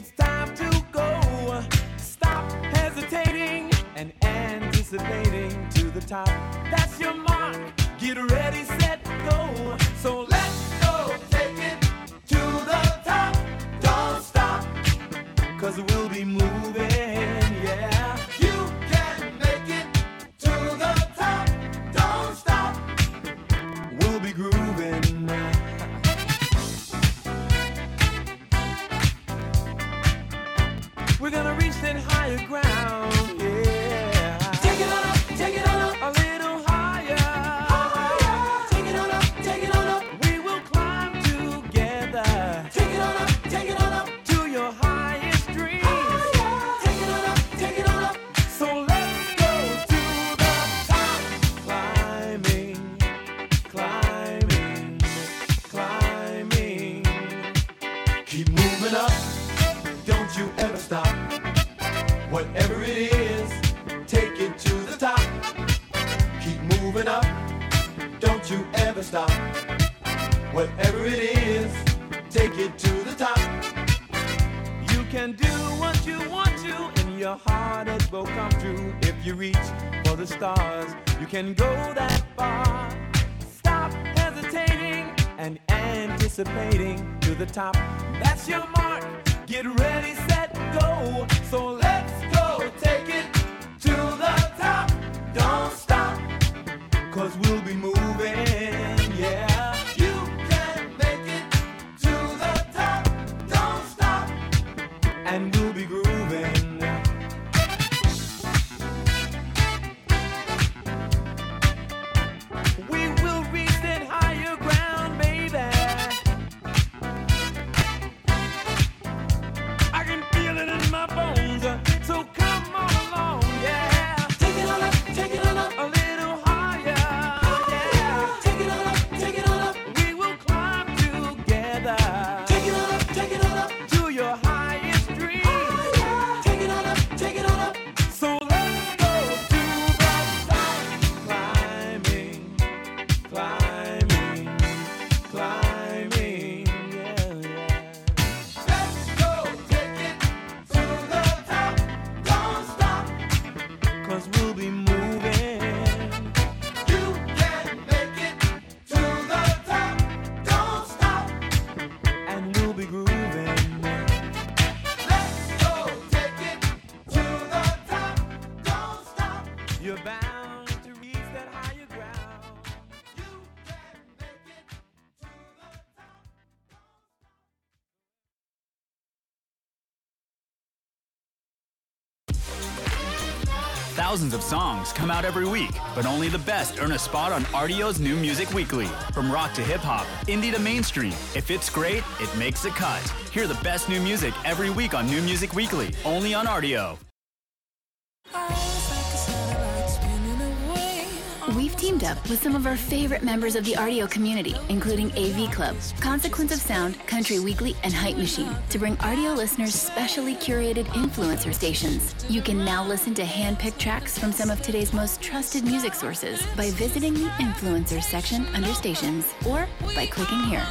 It's time to go. Stop hesitating and anticipating to the top. That's your mark. Get ready, set, go. So let's go. Take it to the top. Don't stop. Cause we'll be moving. higher ground. anticipating to the top. That's your mark. Get ready. Thousands of songs come out every week, but only the best earn a spot on Rdio's New Music Weekly. From rock to hip hop, indie to mainstream, if it's great, it makes the cut. Hear the best new music every week on New Music Weekly, only on Rdio. teamed up with some of our favorite members of the Rdio community, including AV Club, Consequence of Sound, Country Weekly, and Hype Machine, to bring Rdio listeners specially curated influencer stations. You can now listen to hand-picked tracks from some of today's most trusted music sources by visiting the Influencers section under Stations or by clicking here.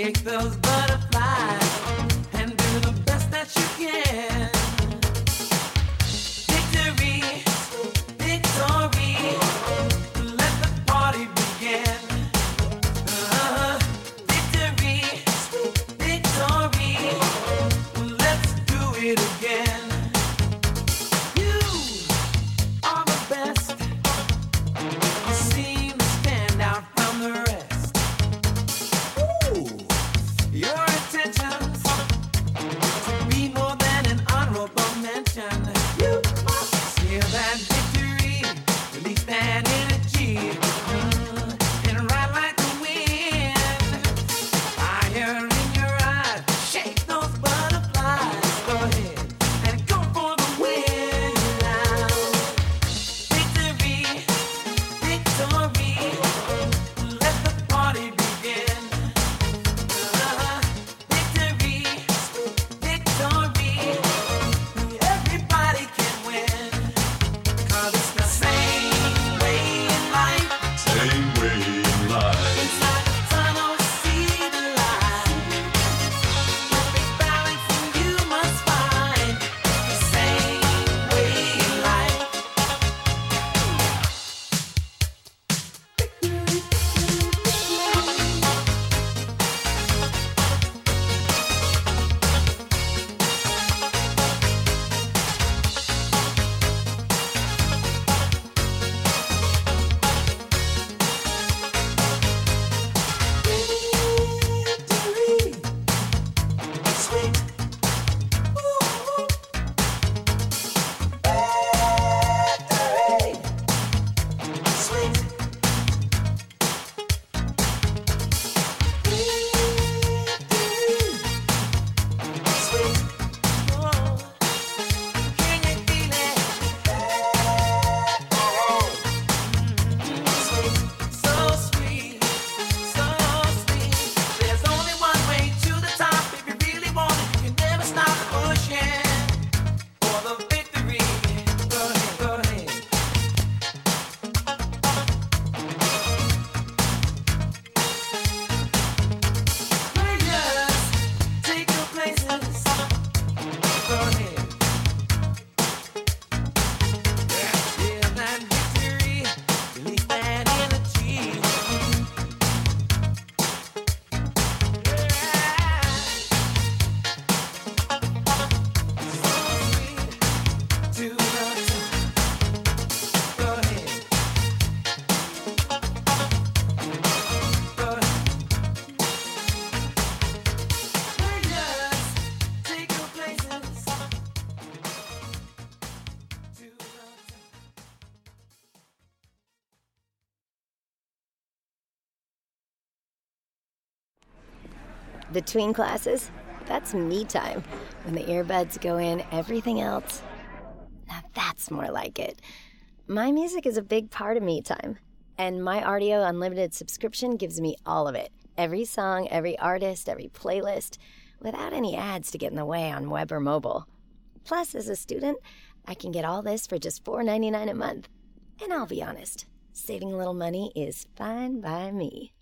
kick those. Between classes, that's me time. When the earbuds go in, everything else. Now that's more like it. My music is a big part of me time, and my Rdio Unlimited subscription gives me all of it every song, every artist, every playlist, without any ads to get in the way on web or mobile. Plus, as a student, I can get all this for just $4.99 a month. And I'll be honest, saving a little money is fine by me.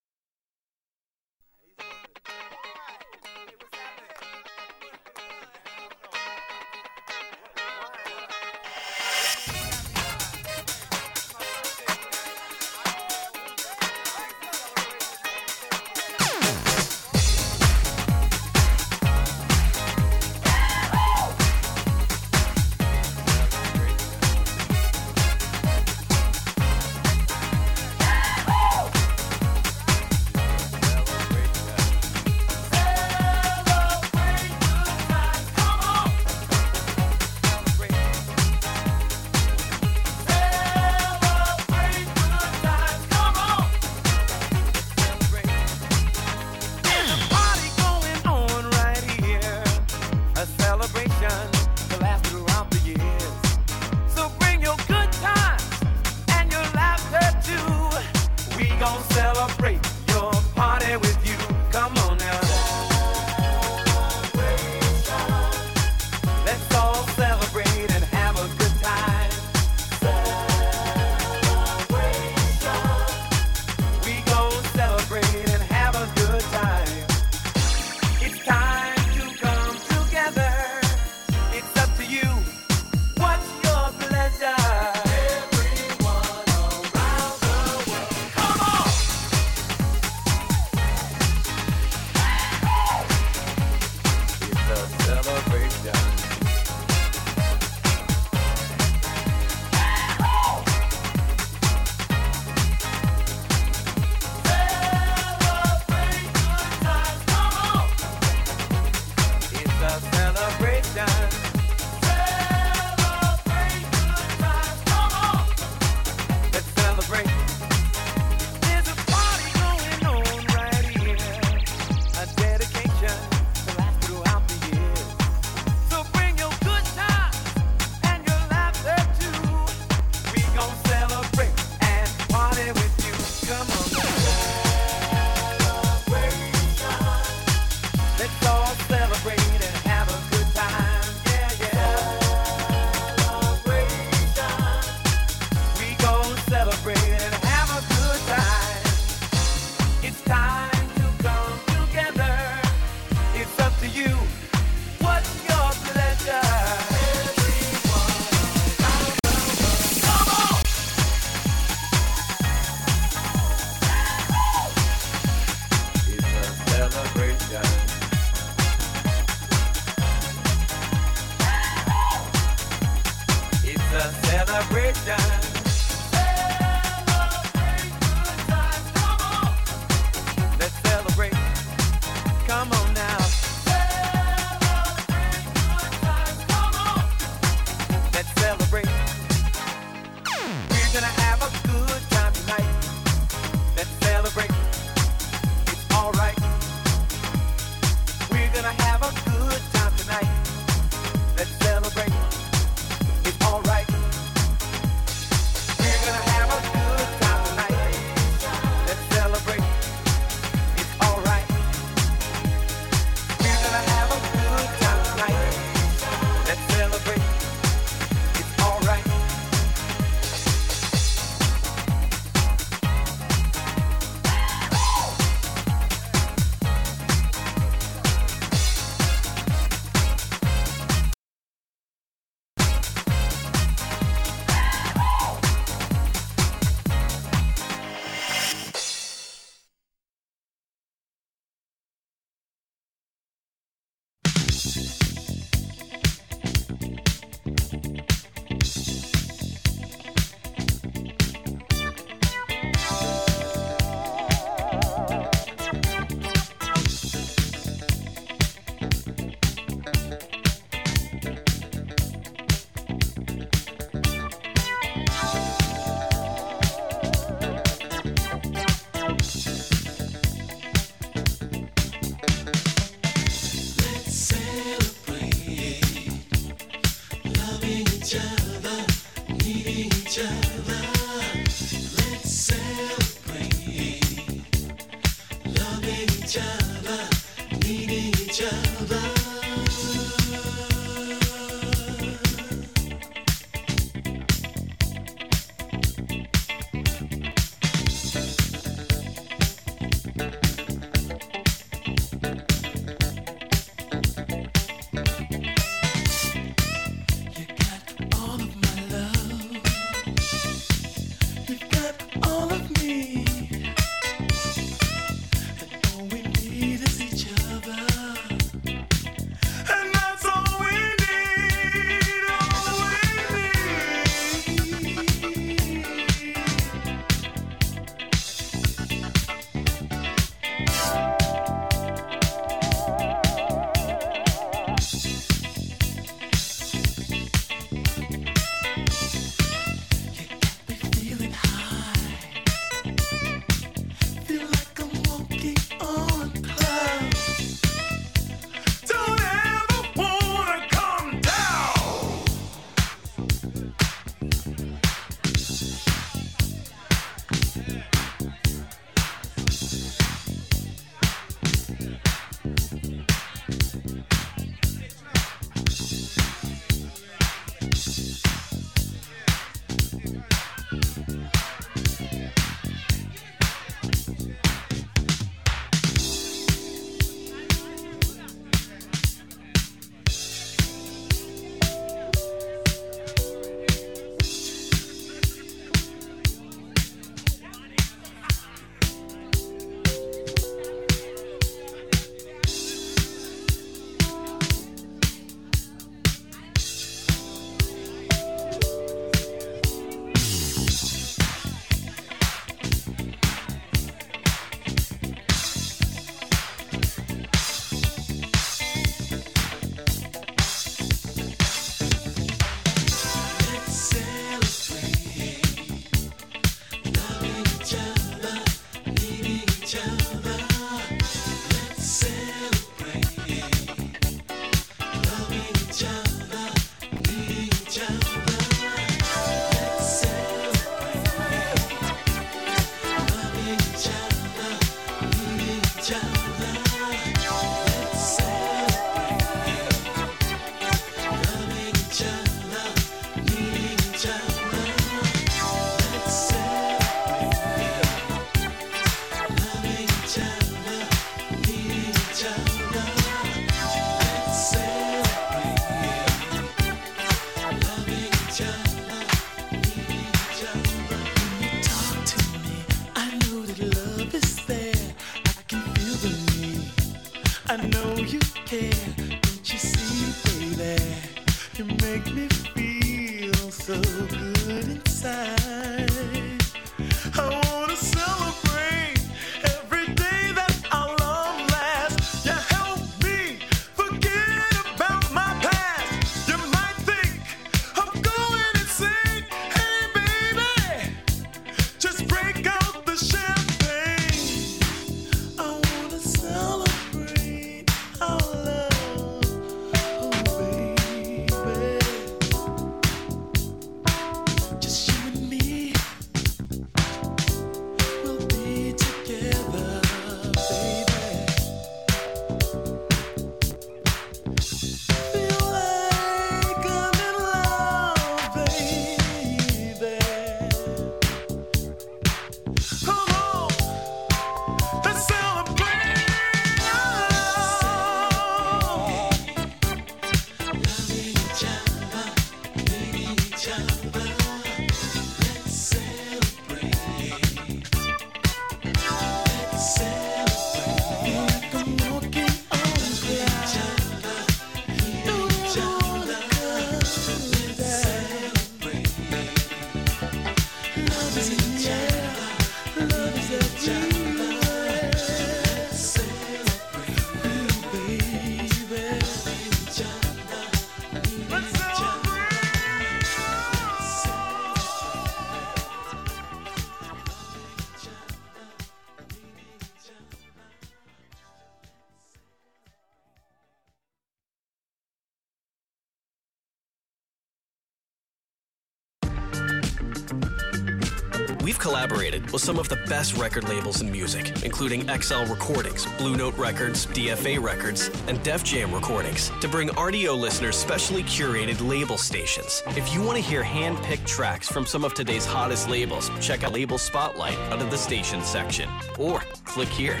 With some of the best record labels in music, including XL Recordings, Blue Note Records, DFA Records, and Def Jam Recordings, to bring Rdio listeners specially curated label stations. If you want to hear hand picked tracks from some of today's hottest labels, check out Label Spotlight under the station section, or click here.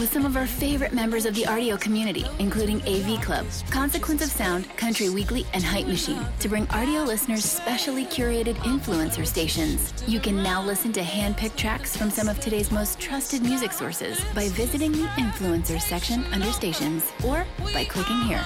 with some of our favorite members of the Rdio community, including AV Club, Consequence of Sound, Country Weekly, and Hype Machine, to bring Rdio listeners specially curated influencer stations. You can now listen to hand-picked tracks from some of today's most trusted music sources by visiting the Influencers section under Stations or by clicking here.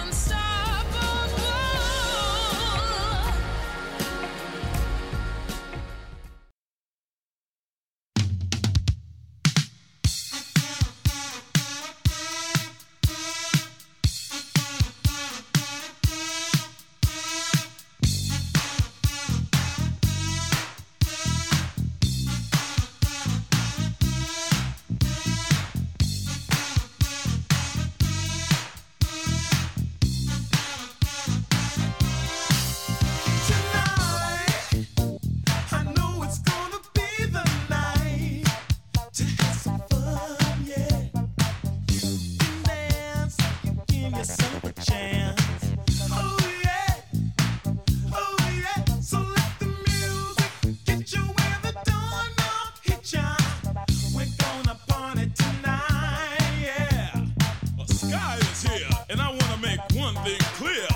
one thing clear.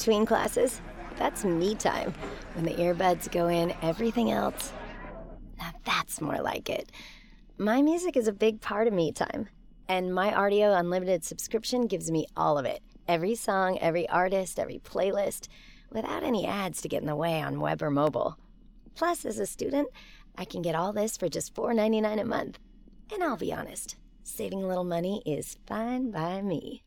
Between classes, that's me time. When the earbuds go in, everything else. Now that's more like it. My music is a big part of me time. And my Rdio Unlimited subscription gives me all of it every song, every artist, every playlist, without any ads to get in the way on web or mobile. Plus, as a student, I can get all this for just $4.99 a month. And I'll be honest, saving a little money is fine by me.